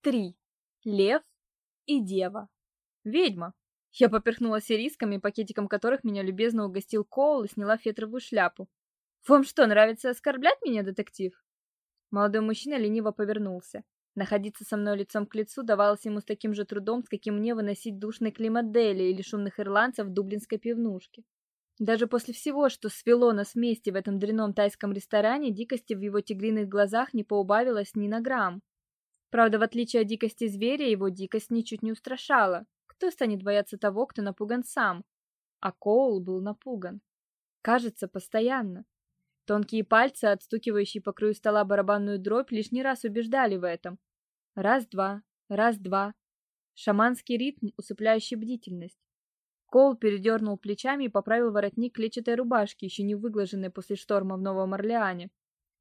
Три. Лев и дева. Ведьма. Я поперхнулась ирисками, пакетиком которых меня любезно угостил Коул и сняла фетровую шляпу. «Вам что, нравится оскорблять меня, детектив?» Молодой мужчина лениво повернулся. Находиться со мной лицом к лицу давалось ему с таким же трудом, с каким мне выносить душный климат Дели или шумных ирландцев в дублинской пивнушке. Даже после всего, что свело нас вместе в этом дрянном тайском ресторане, дикости в его тигриных глазах не поубавилось ни на грамм. Правда, в отличие от дикости зверя, его дикость ничуть не устрашала. Кто станет бояться того, кто напуган сам? А Коул был напуган. Кажется, постоянно. Тонкие пальцы, отстукивающие по краю стола барабанную дробь, лишний раз убеждали в этом. Раз-два, раз-два. Шаманский ритм, усыпляющий бдительность. Коул передернул плечами и поправил воротник клетчатой рубашки, еще не выглаженной после шторма в Новом Орлеане.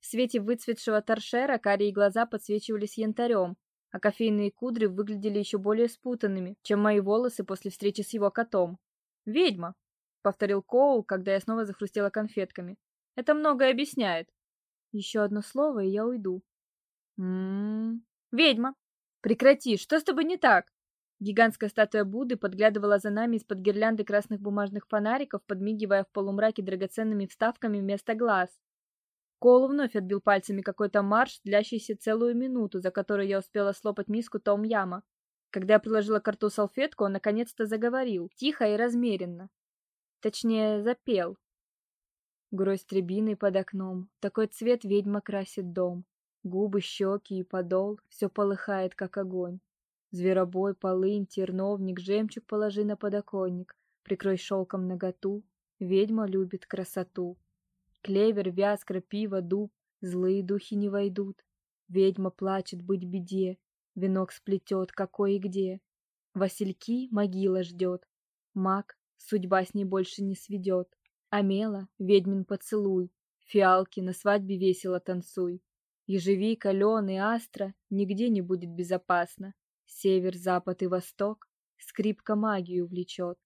В свете выцветшего торшера карие глаза подсвечивались янтарем, а кофейные кудри выглядели еще более спутанными, чем мои волосы после встречи с его котом. «Ведьма!» — повторил Коул, когда я снова захрустела конфетками. «Это многое объясняет». «Еще одно слово, и я уйду». «М-м-м... Ведьма! Прекрати! Что с тобой не так?» Гигантская статуя Будды подглядывала за нами из-под гирлянды красных бумажных фонариков, подмигивая в полумраке драгоценными вставками вместо глаз. Коул вновь отбил пальцами какой-то марш, длящийся целую минуту, за которую я успела слопать миску том-яма. Когда я приложила к рту салфетку, он наконец-то заговорил, тихо и размеренно. Точнее, запел. Грозь требины под окном, такой цвет ведьма красит дом. Губы, щеки и подол, все полыхает, как огонь. Зверобой, полынь, терновник, жемчуг положи на подоконник, прикрой шелком наготу, ведьма любит красоту. Клевер, вяз, крапива, дуб, злые духи не войдут. Ведьма плачет быть беде, венок сплетет, какой и где. Васильки могила ждет, маг судьба с ней больше не сведет. Амела, ведьмин поцелуй, фиалки на свадьбе весело танцуй. Ежевика, лен и астра нигде не будет безопасно. Север, запад и восток скрипка магию влечет.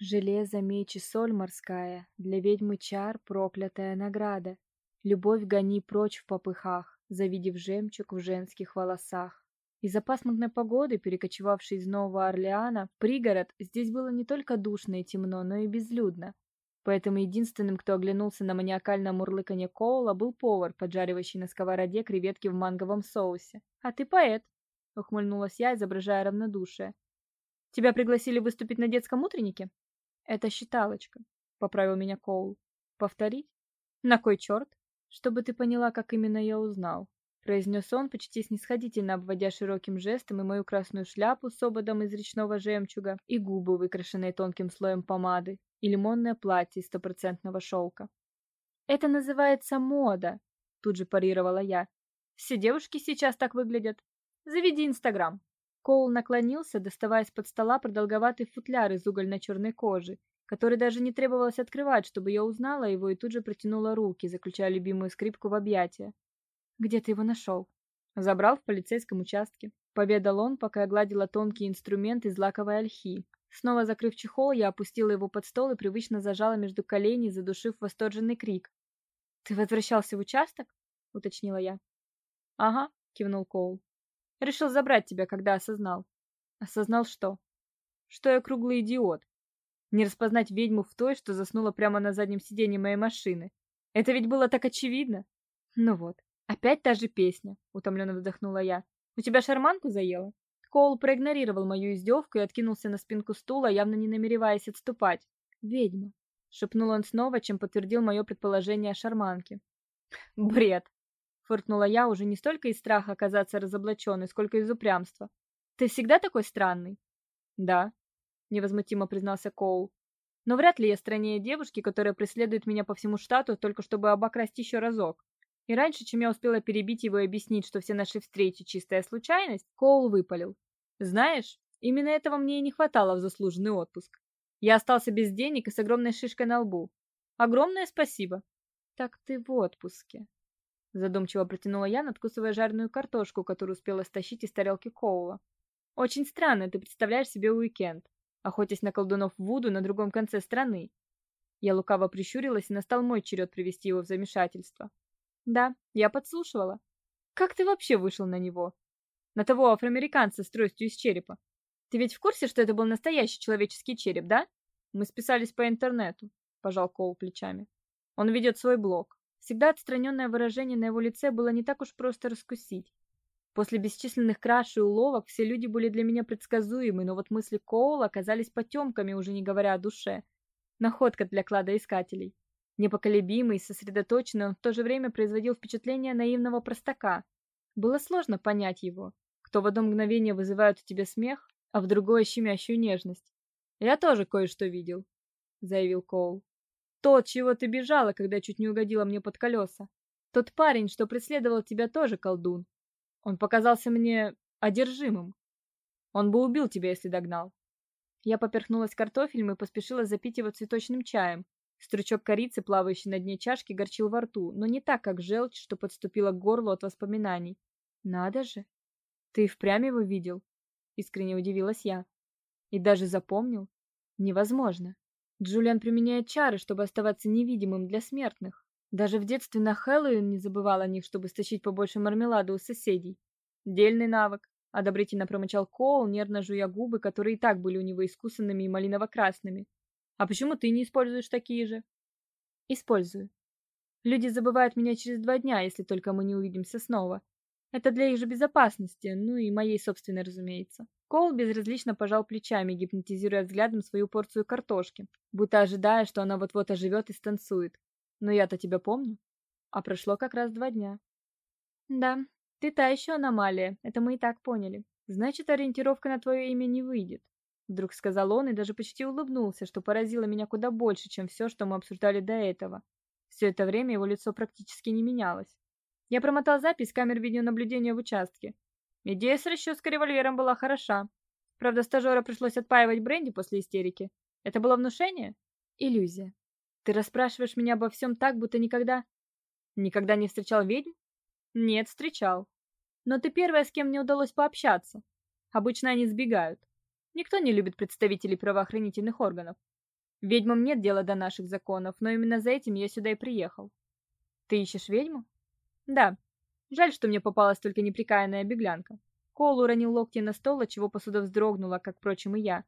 Железо, меч и соль морская, для ведьмы чар проклятая награда. Любовь гони прочь в попыхах, завидев жемчуг в женских волосах. Из-за пасмурной погоды, перекочевавшей из Нового Орлеана в пригород, здесь было не только душно и темно, но и безлюдно. Поэтому единственным, кто оглянулся на маниакальное мурлыканье Коула, был повар, поджаривающий на сковороде креветки в манговом соусе. «А ты поэт», — ухмыльнулась я, изображая равнодушие. «Тебя пригласили выступить на детском утреннике?» «Это считалочка», — поправил меня Коул. «Повторить?» «На кой черт?» «Чтобы ты поняла, как именно я узнал», — произнес он, почти снисходительно обводя широким жестом и мою красную шляпу с ободом из речного жемчуга, и губы, выкрашенные тонким слоем помады, и лимонное платье из стопроцентного шелка. «Это называется мода», — тут же парировала я. «Все девушки сейчас так выглядят. Заведи Инстаграм». Коул наклонился, доставая из-под стола продолговатый футляр из угольно-черной кожи, который даже не требовалось открывать, чтобы я узнала его и тут же протянула руки, заключая любимую скрипку в объятия. «Где ты его нашел?» «Забрал в полицейском участке», — поведал он, пока я гладила тонкий инструмент из лаковой ольхи. Снова закрыв чехол, я опустила его под стол и привычно зажала между коленей, задушив восторженный крик. «Ты возвращался в участок?» — уточнила я. «Ага», — кивнул Коул. Решил забрать тебя, когда осознал. Осознал что? Что я круглый идиот. Не распознать ведьму в той, что заснула прямо на заднем сиденье моей машины. Это ведь было так очевидно. Ну вот, опять та же песня, утомленно вздохнула я. У тебя шарманку заело? Коул проигнорировал мою издевку и откинулся на спинку стула, явно не намереваясь отступать. «Ведьма», — шепнул он снова, чем подтвердил мое предположение о шарманке. «Бред!» Фыркнула я уже не столько из страха оказаться разоблаченной, сколько из упрямства. Ты всегда такой странный? Да, невозмутимо признался Коул. Но вряд ли я страннее девушки, которая преследует меня по всему штату только чтобы обокрасть еще разок. И раньше, чем я успела перебить его и объяснить, что все наши встречи чистая случайность, Коул выпалил: "Знаешь, именно этого мне и не хватало в заслуженный отпуск. Я остался без денег и с огромной шишкой на лбу. Огромное спасибо. Так ты в отпуске, Задумчиво протянула я, надкусывая жареную картошку, которую успела стащить из тарелки Коула. Очень странно, ты представляешь себе уикенд, охотясь на колдунов Вуду на другом конце страны. Я лукаво прищурилась, и настал мой черед привести его в замешательство. Да, я подслушивала. Как ты вообще вышел на него? На того афроамериканца с тростью из черепа. Ты ведь в курсе, что это был настоящий человеческий череп, да? Мы списались по интернету, пожал Коул плечами. Он ведет свой блог. Всегда отстраненное выражение на его лице было не так уж просто раскусить. После бесчисленных краш и уловок все люди были для меня предсказуемы, но вот мысли Коула оказались потемками, уже не говоря о душе. Находка для кладоискателей. Непоколебимый сосредоточенный, он в то же время производил впечатление наивного простака. Было сложно понять его, кто в одно мгновение вызывает у тебя смех, а в другое щемящую нежность. «Я тоже кое-что видел», — заявил Коул. «Тот, чего ты бежала, когда чуть не угодила мне под колеса. Тот парень, что преследовал тебя, тоже колдун. Он показался мне одержимым. Он бы убил тебя, если догнал». Я поперхнулась картофелем и поспешила запить его цветочным чаем, Стручок корицы, плавающий на дне чашки, горчил во рту, но не так, как желчь, что подступила к горлу от воспоминаний. «Надо же! Ты впрямь его видел?» — искренне удивилась я. «И даже запомнил? Невозможно. Джулиан применяет чары, чтобы оставаться невидимым для смертных. Даже в детстве на Хэллоуин не забывал о них, чтобы стащить побольше мармелада у соседей. Дельный навык», — одобрительно промычал Коул, нервно жуя губы, которые и так были у него искусанными и малиново-красными. А почему ты не используешь такие же? Использую. Люди забывают меня через два дня, если только мы не увидимся снова. Это для их же безопасности, ну и моей собственной, разумеется. Коул безразлично пожал плечами, гипнотизируя взглядом свою порцию картошки, будто ожидая, что она вот-вот оживет и станцует. Но я-то тебя помню. А прошло как раз два дня. Да, ты та еще аномалия, это мы и так поняли. Значит, ориентировка на твое имя не выйдет. Вдруг сказал он и даже почти улыбнулся, что поразило меня куда больше, чем все, что мы обсуждали до этого. Все это время его лицо практически не менялось. Я промотал запись камер видеонаблюдения в участке. Идея с расческой револьвером была хороша. Правда, стажера пришлось отпаивать бренди после истерики. Это было внушение? Иллюзия. Ты расспрашиваешь меня обо всем так, будто никогда... Никогда не встречал ведьм? Нет, встречал. Но ты первая, с кем мне удалось пообщаться. Обычно они сбегают. Никто не любит представителей правоохранительных органов. Ведьмам нет дела до наших законов, но именно за этим я сюда и приехал. Ты ищешь ведьму? Да. Жаль, что мне попалась только неприкаянная беглянка. Кол уронил локти на стол, отчего посуда вздрогнула, как, впрочем, и я.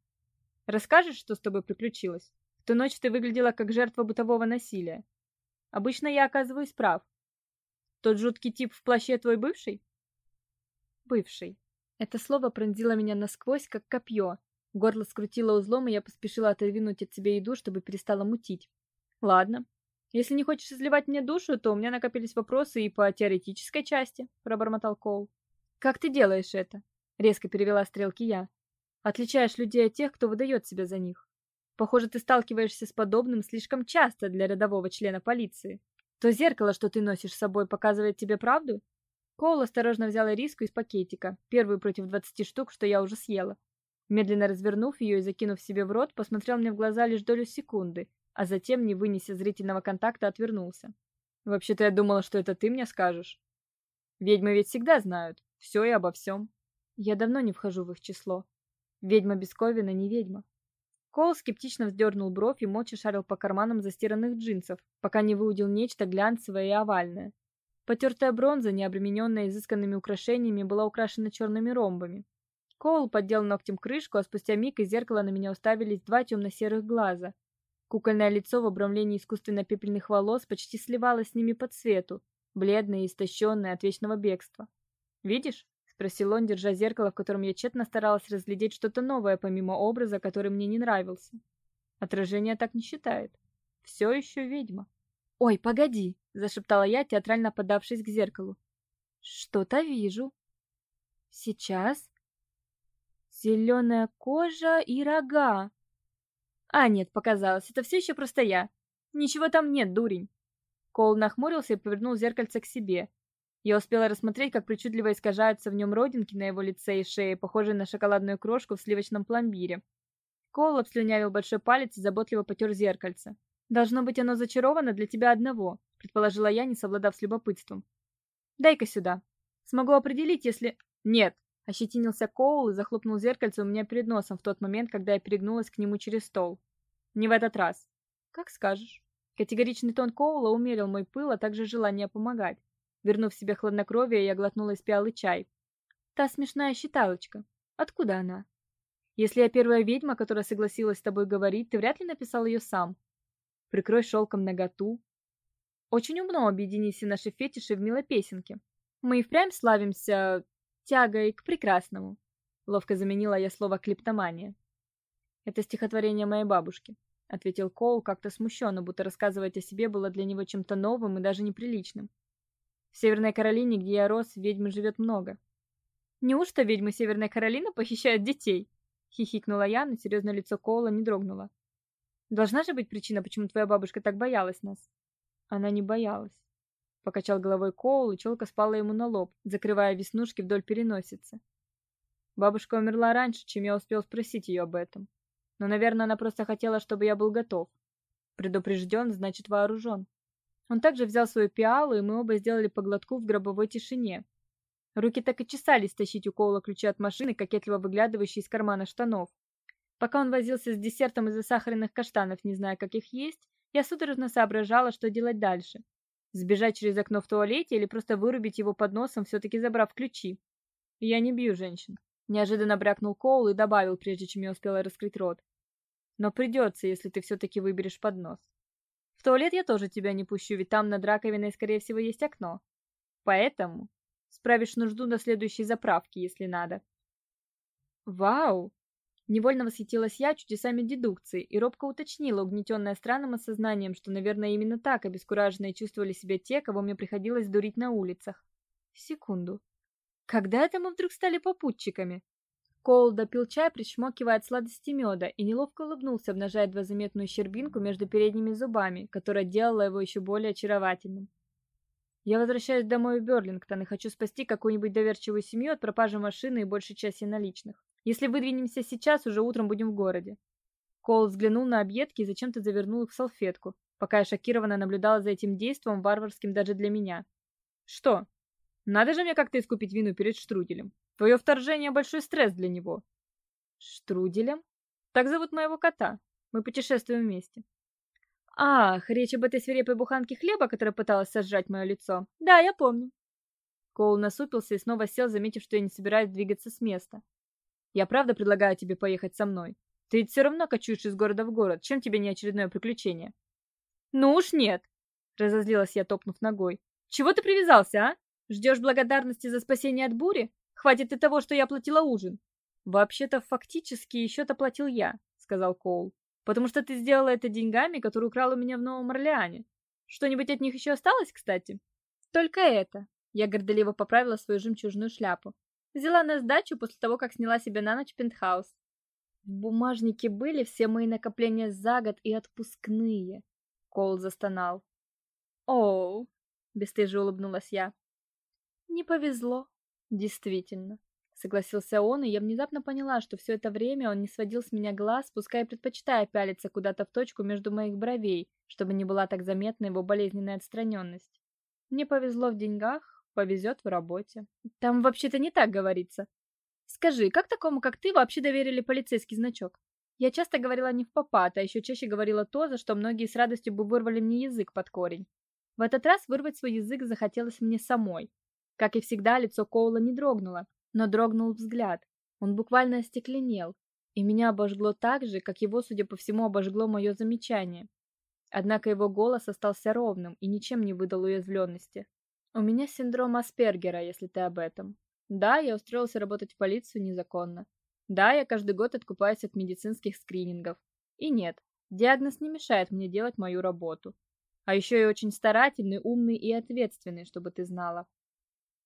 Расскажешь, что с тобой приключилось? В ту ночь ты выглядела как жертва бытового насилия. Обычно я оказываюсь прав. Тот жуткий тип в плаще твой бывший? Бывший. Это слово пронзило меня насквозь, как копье. Горло скрутило узлом, и я поспешила отодвинуть от себя еду, чтобы перестала мутить. Ладно. Если не хочешь изливать мне душу, то у меня накопились вопросы и по теоретической части, пробормотал Коул. Как ты делаешь это? Резко перевела стрелки я. Отличаешь людей от тех, кто выдает себя за них. Похоже, ты сталкиваешься с подобным слишком часто для рядового члена полиции. То зеркало, что ты носишь с собой, показывает тебе правду? Коул осторожно взял ириску из пакетика, первую против двадцати штук, что я уже съела. Медленно развернув ее и закинув себе в рот, посмотрел мне в глаза лишь долю секунды, а затем, не вынеся зрительного контакта, отвернулся. «Вообще-то я думала, что это ты мне скажешь. Ведьмы ведь всегда знают. Все и обо всем. Я давно не вхожу в их число. Ведьма Бесковина не ведьма». Коул скептично вздернул бровь и молча шарил по карманам застиранных джинсов, пока не выудил нечто глянцевое и овальное. Потертая бронза, не обремененная изысканными украшениями, была украшена черными ромбами. Коул поддел ногтем крышку, а спустя миг из зеркала на меня уставились два темно-серых глаза. Кукольное лицо в обрамлении искусственно-пепельных волос почти сливалось с ними по цвету, бледное и истощенное от вечного бегства. «Видишь?» — спросил он, держа зеркало, в котором я тщетно старалась разглядеть что-то новое, помимо образа, который мне не нравился. Отражение так не считает. Все еще ведьма. «Ой, погоди!» — зашептала я, театрально подавшись к зеркалу. «Что-то вижу. Сейчас. Зеленая кожа и рога. А, нет, показалось, это все еще просто я. Ничего там нет, дурень». Коул нахмурился и повернул зеркальце к себе. Я успела рассмотреть, как причудливо искажаются в нем родинки на его лице и шее, похожие на шоколадную крошку в сливочном пломбире. Коул обслюнявил большой палец и заботливо потер зеркальце. Должно быть, оно зачаровано для тебя одного, предположила я, не совладав с любопытством. Дай-ка сюда. Смогу определить, если... Нет, ощетинился Коул и захлопнул зеркальце у меня перед носом в тот момент, когда я перегнулась к нему через стол. Не в этот раз. Как скажешь. Категоричный тон Коула умерил мой пыл, а также желание помогать. Вернув себе хладнокровие, я глотнула из пиалы чай. Та смешная считалочка. Откуда она? Если я первая ведьма, которая согласилась с тобой говорить, ты вряд ли написал ее сам. Прикрой шелком наготу. Очень умно объединить все наши фетиши в милой песенке. Мы и впрямь славимся тягой к прекрасному. Ловко заменила я слово клептомания. Это стихотворение моей бабушки, ответил Коул как-то смущенно, будто рассказывать о себе было для него чем-то новым и даже неприличным. В Северной Каролине, где я рос, ведьм живет много. Неужто ведьмы Северной Каролины похищают детей? Хихикнула я, но серьезное лицо Коула не дрогнуло. Должна же быть причина, почему твоя бабушка так боялась нас. Она не боялась. Покачал головой Коул, и челка спала ему на лоб, закрывая веснушки вдоль переносицы. Бабушка умерла раньше, чем я успел спросить ее об этом. Но, наверное, она просто хотела, чтобы я был готов. Предупрежден, значит вооружен. Он также взял свою пиалу, и мы оба сделали по глотку в гробовой тишине. Руки так и чесались тащить у Коула ключи от машины, кокетливо выглядывающие из кармана штанов. Пока он возился с десертом из засахаренных каштанов, не зная, как их есть, я судорожно соображала, что делать дальше. Сбежать через окно в туалете или просто вырубить его под носом, все-таки забрав ключи. Я не бью женщин. Неожиданно брякнул Коул и добавил, прежде чем я успела раскрыть рот. Но придется, если ты все-таки выберешь поднос. В туалет я тоже тебя не пущу, ведь там над раковиной, скорее всего, есть окно. Поэтому справишь нужду на следующей заправке, если надо. Вау! Невольно восхитилась я чудесами дедукции и робко уточнила, угнетенная странным осознанием, что, наверное, именно так обескураженные чувствовали себя те, кого мне приходилось дурить на улицах. Секунду. Когда это мы вдруг стали попутчиками? Коул допил чай, причмокивая от сладости меда, и неловко улыбнулся, обнажая едва заметную щербинку между передними зубами, которая делала его еще более очаровательным. Я возвращаюсь домой в Берлингтон и хочу спасти какую-нибудь доверчивую семью от пропажи машины и большей части наличных. Если выдвинемся сейчас, уже утром будем в городе. Коул взглянул на объедки и зачем-то завернул их в салфетку, пока я шокированно наблюдала за этим действом, варварским даже для меня. Что? Надо же мне как-то искупить вину перед Штруделем. Твое вторжение — большой стресс для него. Штруделем? Так зовут моего кота. Мы путешествуем вместе. Ах, речь об этой свирепой буханке хлеба, которая пыталась сожрать мое лицо. Да, я помню. Коул насупился и снова сел, заметив, что я не собираюсь двигаться с места. Я правда предлагаю тебе поехать со мной. Ты ведь все равно кочуешь из города в город. Чем тебе не очередное приключение? Ну уж нет, разозлилась я, топнув ногой. Чего ты привязался, а? Ждешь благодарности за спасение от бури? Хватит и того, что я платила ужин. Вообще-то фактически счет оплатил я, сказал Коул. Потому что ты сделала это деньгами, которые украл у меня в Новом Орлеане. Что-нибудь от них еще осталось, кстати? Только это. Я горделиво поправила свою жемчужную шляпу. Взяла на сдачу после того, как сняла себе на ночь пентхаус. В бумажнике были все мои накопления за год и отпускные. Коул застонал. Оу, бесстыже улыбнулась я. Не повезло. Действительно, согласился он, и я внезапно поняла, что все это время он не сводил с меня глаз, пускай предпочитая пялиться куда-то в точку между моих бровей, чтобы не была так заметна его болезненная отстраненность. Мне повезло в деньгах, повезет в работе. Там вообще-то не так говорится. Скажи, как такому, как ты, вообще доверили полицейский значок? Я часто говорила не в попад, а еще чаще говорила то, за что многие с радостью бы вырвали мне язык под корень. В этот раз вырвать свой язык захотелось мне самой. Как и всегда, лицо Коула не дрогнуло, но дрогнул взгляд. Он буквально остекленел, и меня обожгло так же, как его, судя по всему, обожгло мое замечание. Однако его голос остался ровным и ничем не выдал уязвленности. У меня синдром Аспергера, если ты об этом. Да, я устроился работать в полицию незаконно. Да, я каждый год откупаюсь от медицинских скринингов. И нет, диагноз не мешает мне делать мою работу. А еще я очень старательный, умный и ответственный, чтобы ты знала.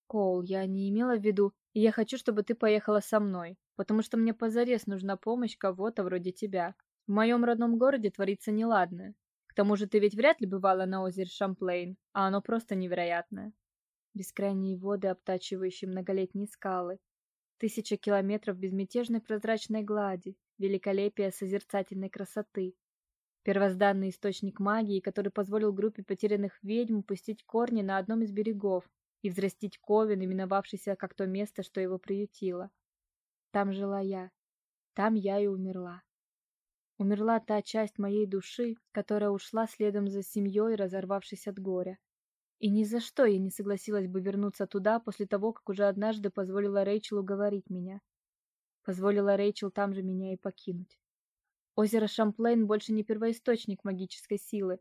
Коул, я не имела в виду, я хочу, чтобы ты поехала со мной, потому что мне позарез нужна помощь кого-то вроде тебя. В моем родном городе творится неладное. К тому же ты ведь вряд ли бывала на озере Шамплейн, а оно просто невероятное. Бескрайние воды, обтачивающие многолетние скалы. Тысяча километров безмятежной прозрачной глади, великолепие созерцательной красоты. Первозданный источник магии, который позволил группе потерянных ведьм пустить корни на одном из берегов и взрастить ковен, именовавшийся как то место, что его приютило. Там жила я. Там я и умерла. Умерла та часть моей души, которая ушла следом за семьей, разорвавшись от горя. И ни за что я не согласилась бы вернуться туда после того, как уже однажды позволила Рэйчел уговорить меня. Позволила Рэйчел там же меня и покинуть. Озеро Шамплейн больше не первоисточник магической силы.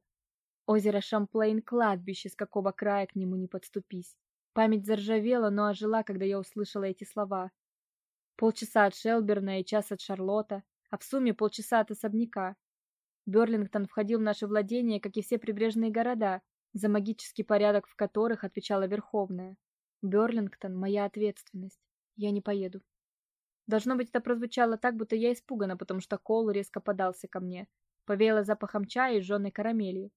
Озеро Шамплейн — кладбище, с какого края к нему не подступись. Память заржавела, но ожила, когда я услышала эти слова. Полчаса от Шелберна и час от Шарлотта, а в сумме полчаса от особняка. Берлингтон входил в наше владение, как и все прибрежные города, за магический порядок в которых отвечала Верховная. Берлингтон — моя ответственность. Я не поеду. Должно быть, это прозвучало так, будто я испугана, потому что Коул резко подался ко мне. Повеяло запахом чая и жженой карамелью.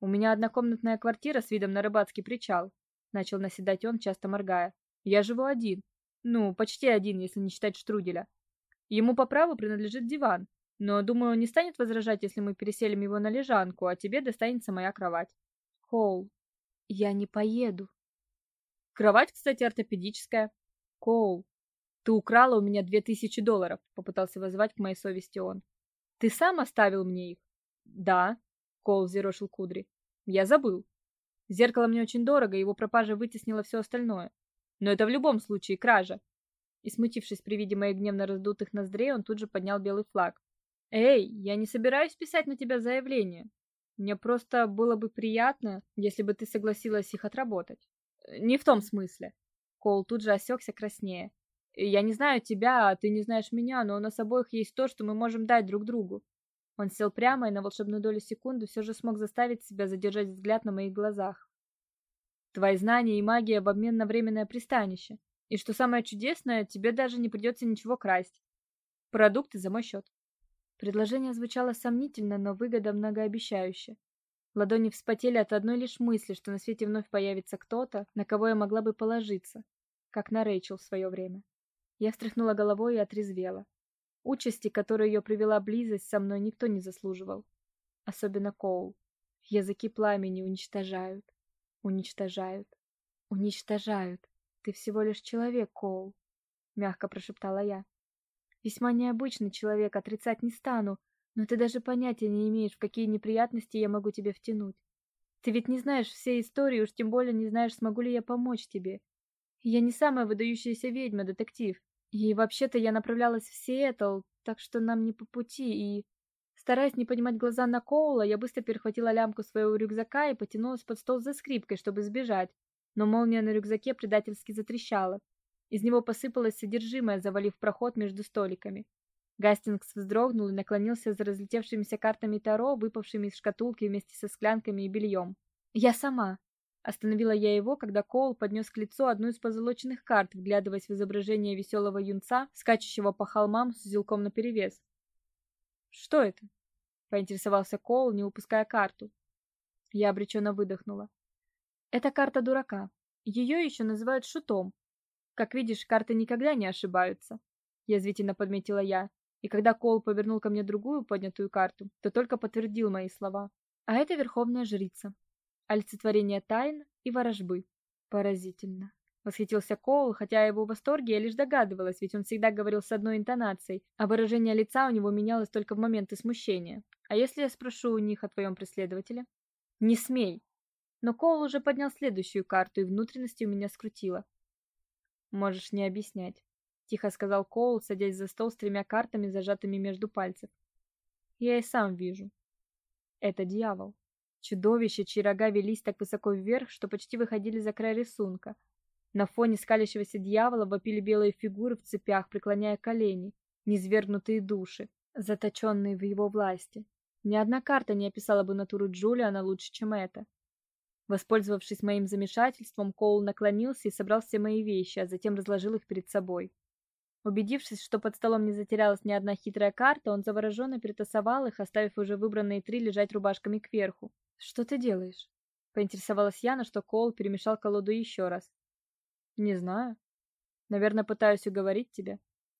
«У меня однокомнатная квартира с видом на рыбацкий причал», — начал наседать он, часто моргая. «Я живу один. Ну, почти один, если не считать штруделя. Ему по праву принадлежит диван, но, думаю, он не станет возражать, если мы переселим его на лежанку, а тебе достанется моя кровать. Коул, я не поеду. Кровать, кстати, ортопедическая. Коул, ты украла у меня две тысячи долларов, попытался воззвать к моей совести он. Ты сам оставил мне их? Да, Коул взъерошил кудри. Я забыл. Зеркало мне очень дорого, его пропажа вытеснила все остальное. Но это в любом случае кража. И смутившись при виде моих гневно раздутых ноздрей, он тут же поднял белый флаг. «Эй, я не собираюсь писать на тебя заявление. Мне просто было бы приятно, если бы ты согласилась их отработать. Не в том смысле». Коул тут же осекся краснее. «Я не знаю тебя, а ты не знаешь меня, но у нас обоих есть то, что мы можем дать друг другу». Он сел прямо и на волшебную долю секунды все же смог заставить себя задержать взгляд на моих глазах. «Твои знания и магия в обмен на временное пристанище. И что самое чудесное, тебе даже не придется ничего красть. Продукты за мой счет». Предложение звучало сомнительно, но выгода многообещающе. Ладони вспотели от одной лишь мысли, что на свете вновь появится кто-то, на кого я могла бы положиться, как на Рэйчел в свое время. Я встряхнула головой и отрезвела. Участи, которой ее привела близость, со мной никто не заслуживал. Особенно Коул. Языки пламени уничтожают. Уничтожают. Уничтожают. Ты всего лишь человек, Коул. Мягко прошептала я. Весьма необычный человек, отрицать не стану, но ты даже понятия не имеешь, в какие неприятности я могу тебя втянуть. Ты ведь не знаешь всей истории, уж тем более не знаешь, смогу ли я помочь тебе. Я не самая выдающаяся ведьма, детектив. И вообще-то я направлялась в Сиэтл, так что нам не по пути, и... Стараясь не поднимать глаза на Коула, я быстро перехватила лямку своего рюкзака и потянулась под стол за скрипкой, чтобы сбежать. Но молния на рюкзаке предательски затрещала. Из него посыпалось содержимое, завалив проход между столиками. Гастингс вздрогнул и наклонился за разлетевшимися картами Таро, выпавшими из шкатулки вместе со склянками и бельем. «Я сама!» Остановила я его, когда Коул поднес к лицу одну из позолоченных карт, вглядываясь в изображение веселого юнца, скачущего по холмам с узелком наперевес. «Что это?» — поинтересовался Коул, не упуская карту. Я обреченно выдохнула. «Это карта дурака. Ее еще называют шутом, как видишь, карты никогда не ошибаются, язвительно подметила я. И когда Кол повернул ко мне другую поднятую карту, то только подтвердил мои слова. А это верховная жрица. Олицетворение тайн и ворожбы. Поразительно. Восхитился Коул, хотя его восторге я лишь догадывалась, ведь он всегда говорил с одной интонацией, а выражение лица у него менялось только в моменты смущения. А если я спрошу у них о твоем преследователе? Не смей. Но Коул уже поднял следующую карту, и внутренности у меня скрутило. Можешь не объяснять, тихо сказал Коул, садясь за стол с тремя картами, зажатыми между пальцев. Я и сам вижу. Это дьявол. Чудовище, чьи рога велись так высоко вверх, что почти выходили за край рисунка. На фоне скалящегося дьявола вопили белые фигуры в цепях, преклоняя колени, низвергнутые души, заточенные в его власти. Ни одна карта не описала бы натуру Джулиана лучше, чем эта. Воспользовавшись моим замешательством, Коул наклонился и собрал все мои вещи, а затем разложил их перед собой. Убедившись, что под столом не затерялась ни одна хитрая карта, он завороженно перетасовал их, оставив уже выбранные три лежать рубашками кверху. «Что ты делаешь?» — поинтересовалась я, на что Коул перемешал колоду еще раз. «Не знаю. Наверное, пытаюсь уговорить тебя».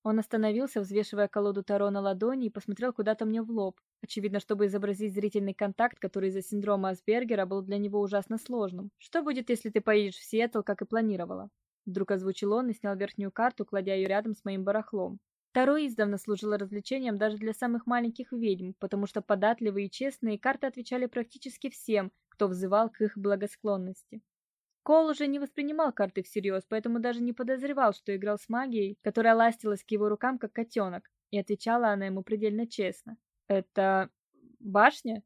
Он остановился, взвешивая колоду Таро на ладони и посмотрел куда-то мне в лоб, очевидно, чтобы изобразить зрительный контакт, который из-за синдрома Асбергера был для него ужасно сложным. «Что будет, если ты поедешь в Сиэтл, как и планировала?» Вдруг озвучил он и снял верхнюю карту, кладя ее рядом с моим барахлом. Таро издавна служило развлечением даже для самых маленьких ведьм, потому что податливые и честные карты отвечали практически всем, кто взывал к их благосклонности. Кол уже не воспринимал карты всерьез, поэтому даже не подозревал, что играл с магией, которая ластилась к его рукам как котенок, и отвечала она ему предельно честно. «Это... башня?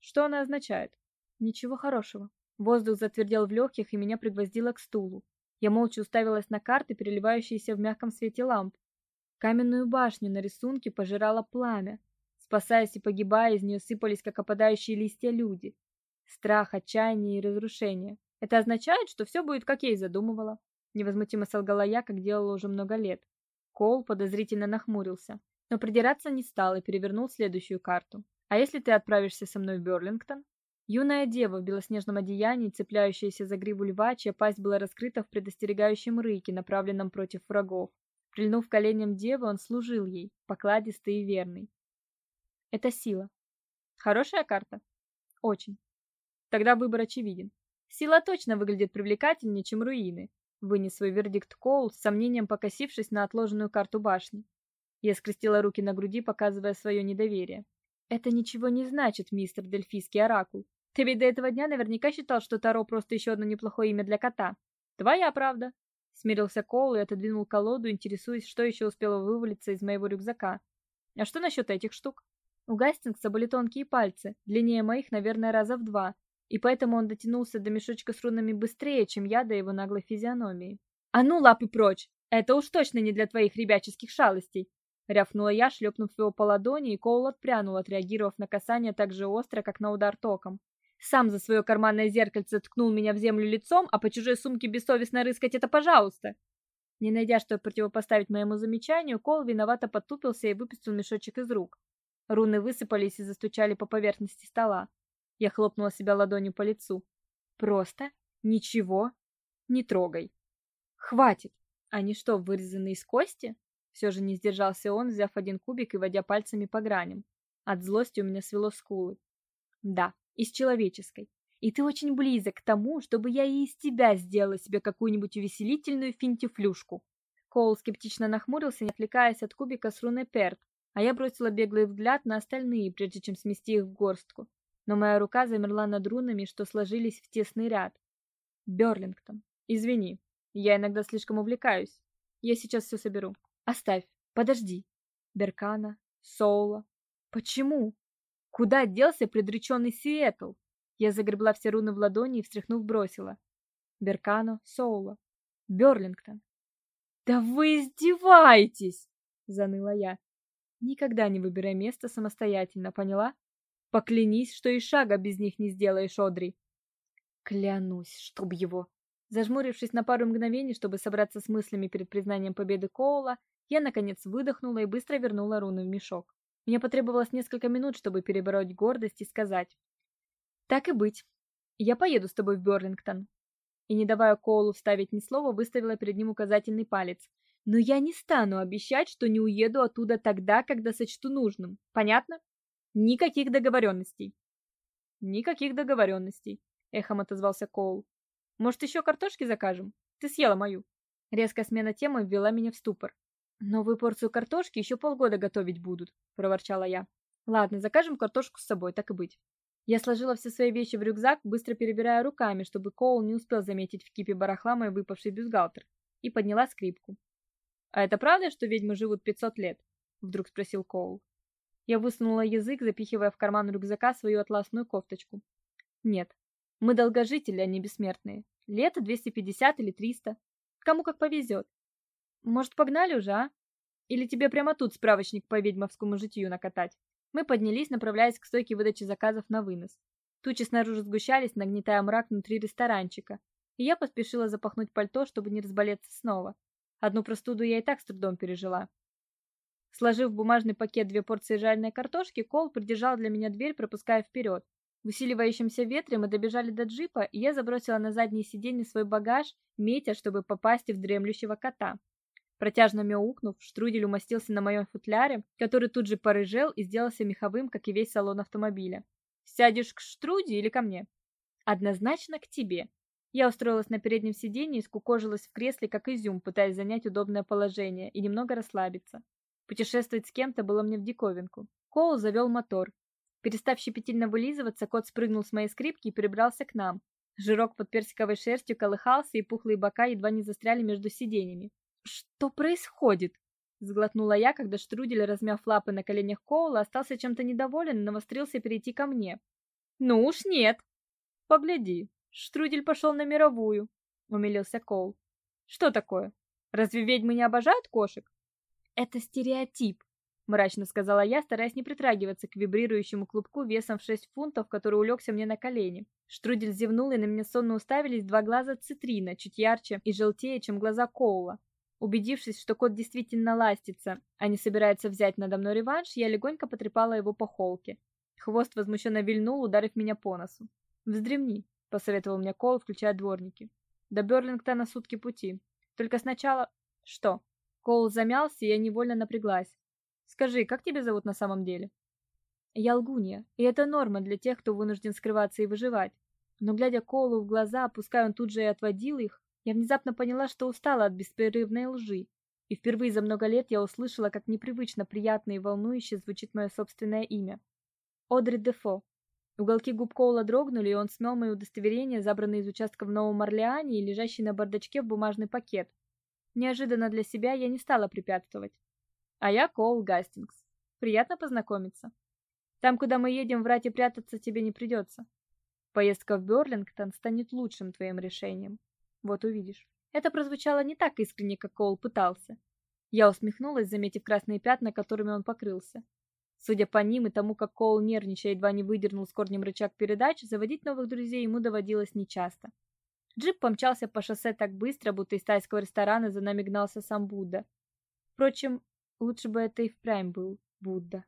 Что она означает?» «Ничего хорошего». Воздух затвердел в легких, и меня пригвоздило к стулу. Я молча уставилась на карты, переливающиеся в мягком свете ламп. Каменную башню на рисунке пожирало пламя. Спасаясь и погибая, из нее сыпались, как опадающие листья, люди. Страх, отчаяние и разрушение. Это означает, что все будет, как я и задумывала. Невозмутимо солгала я, как делала уже много лет. Кол подозрительно нахмурился, но придираться не стал и перевернул следующую карту. А если ты отправишься со мной в Берлингтон? Юная дева в белоснежном одеянии, цепляющаяся за гриву льва, чья пасть была раскрыта в предостерегающем рыке, направленном против врагов. Прильнув коленям девы, он служил ей, покладистый и верный. Это сила. Хорошая карта? Очень. Тогда выбор очевиден. Сила точно выглядит привлекательнее, чем руины. Вынес свой вердикт Коул, с сомнением покосившись на отложенную карту башни. Я скрестила руки на груди, показывая свое недоверие. Это ничего не значит, мистер Дельфийский оракул. Ты ведь до этого дня наверняка считал, что Таро просто еще одно неплохое имя для кота. Твоя правда. Смирился Коул и отодвинул колоду, интересуясь, что еще успело вывалиться из моего рюкзака. А что насчет этих штук? У Гастингса были тонкие пальцы, длиннее моих, наверное, раза в два, и поэтому он дотянулся до мешочка с рунами быстрее, чем я до его наглой физиономии. «А ну, лапы прочь! Это уж точно не для твоих ребяческих шалостей!» Рявкнула я, шлепнув его по ладони, и Коул отпрянул, отреагировав на касание так же остро, как на удар током. Сам за свое карманное зеркальце ткнул меня в землю лицом, а по чужой сумке бессовестно рыскать это пожалуйста. Не найдя, что противопоставить моему замечанию, Кол виновато потупился и выпустил мешочек из рук. Руны высыпались и застучали по поверхности стола. Я хлопнула себя ладонью по лицу. Просто ничего не трогай. Хватит. Они что, вырезаны из кости? Все же не сдержался он, взяв один кубик и водя пальцами по граням. От злости у меня свело скулы. Да, из человеческой. И ты очень близок к тому, чтобы я и из тебя сделала себе какую-нибудь увеселительную финтифлюшку. Коул скептично нахмурился, не отвлекаясь от кубика с руной Перт, а я бросила беглый взгляд на остальные, прежде чем смести их в горстку. Но моя рука замерла над рунами, что сложились в тесный ряд. Берлингтон. Извини, я иногда слишком увлекаюсь. Я сейчас все соберу. Оставь. Подожди. Беркана, Соула. Почему? Куда делся предреченный Сиэтл? Я загребла все руны в ладони и, встряхнув, бросила. Беркано, Соула, Берлингтон. «Да вы издеваетесь!» — заныла я. «Никогда не выбирай место самостоятельно, поняла? Поклянись, что и шага без них не сделаешь, Одри!» «Клянусь, чтоб его!» Зажмурившись на пару мгновений, чтобы собраться с мыслями перед признанием победы Коула, я, наконец, выдохнула и быстро вернула руны в мешок. Мне потребовалось несколько минут, чтобы перебороть гордость и сказать: "Так и быть. Я поеду с тобой в Берлингтон". И не давая Коулу вставить ни слова, выставила перед ним указательный палец. "Но я не стану обещать, что не уеду оттуда тогда, когда сочту нужным. Понятно? Никаких договоренностей». Никаких договоренностей», — эхом отозвался Коул. Может, еще картошки закажем? Ты съела мою. Резкая смена темы ввела меня в ступор. Новую порцию картошки еще полгода готовить будут, проворчала я. Ладно, закажем картошку с собой, так и быть. Я сложила все свои вещи в рюкзак, быстро перебирая руками, чтобы Коул не успел заметить в кипе барахла мой выпавший бюстгальтер, и подняла скрипку. «А это правда, что ведьмы живут 500 лет?» — вдруг спросил Коул. Я высунула язык, запихивая в карман рюкзака свою атласную кофточку. «Нет, мы долгожители, а не бессмертные. Лето 250 или 300. Кому как повезет. Может, погнали уже, а? Или тебе прямо тут справочник по ведьмовскому житию накатать? Мы поднялись, направляясь к стойке выдачи заказов на вынос. Тучи снаружи сгущались, нагнетая мрак внутри ресторанчика, и я поспешила запахнуть пальто, чтобы не разболеться снова. Одну простуду я и так с трудом пережила. Сложив в бумажный пакет две порции жареной картошки, Кол придержал для меня дверь, пропуская вперед. В усиливающемся ветре мы добежали до джипа, и я забросила на заднее сиденье свой багаж, метя, чтобы попасть в дремлющего кота. Протяжно мяукнув, штрудель умостился на моем футляре, который тут же порыжел и сделался меховым, как и весь салон автомобиля. «Сядешь к штруде или ко мне?» «Однозначно к тебе». Я устроилась на переднем сиденье и скукожилась в кресле, как изюм, пытаясь занять удобное положение и немного расслабиться. Путешествовать с кем-то было мне в диковинку. Коул завел мотор. Перестав щепетильно вылизываться, кот спрыгнул с моей скрипки и перебрался к нам. Жирок под персиковой шерстью колыхался, и пухлые бока едва не застряли между сиденьями. «Что происходит?» Сглотнула я, когда Штрудель, размяв лапы на коленях Коула, остался чем-то недоволен и навострился перейти ко мне. «Ну уж нет!» «Погляди, Штрудель пошел на мировую», — умилился Коул. «Что такое? Разве ведьмы не обожают кошек?» «Это стереотип», — мрачно сказала я, стараясь не притрагиваться к вибрирующему клубку весом в шесть фунтов, который улегся мне на колени. Штрудель зевнул, и на меня сонно уставились два глаза цитрина, чуть ярче и желтее, чем глаза Коула. Убедившись, что кот действительно ластится, а не собирается взять надо мной реванш, я легонько потрепала его по холке. Хвост возмущенно вильнул, ударив меня по носу. «Вздремни», — посоветовал мне Коул, включая дворники. «До Берлингтона сутки пути. Только сначала...» «Что?» Коул замялся, и я невольно напряглась. «Скажи, как тебя зовут на самом деле?» «Я лгунья, и это норма для тех, кто вынужден скрываться и выживать. Но, глядя Коулу в глаза, пускай он тут же и отводил их, я внезапно поняла, что устала от беспрерывной лжи, и впервые за много лет я услышала, как непривычно приятно и волнующе звучит мое собственное имя. Одри Дефо. Уголки губ Коула дрогнули, и он смел мои удостоверения, забранные из участка в Новом Орлеане и лежащие на бардачке в бумажный пакет. Неожиданно для себя я не стала препятствовать. А я Коул Гастингс. Приятно познакомиться. Там, куда мы едем, врать и прятаться тебе не придется. Поездка в Берлингтон станет лучшим твоим решением. Вот увидишь. Это прозвучало не так искренне, как Коул пытался. Я усмехнулась, заметив красные пятна, которыми он покрылся. Судя по ним и тому, как Коул нервничая едва не выдернул с корнем рычаг передач, заводить новых друзей ему доводилось нечасто. Джип помчался по шоссе так быстро, будто из тайского ресторана за нами гнался сам Будда. Впрочем, лучше бы это и впрямь был Будда.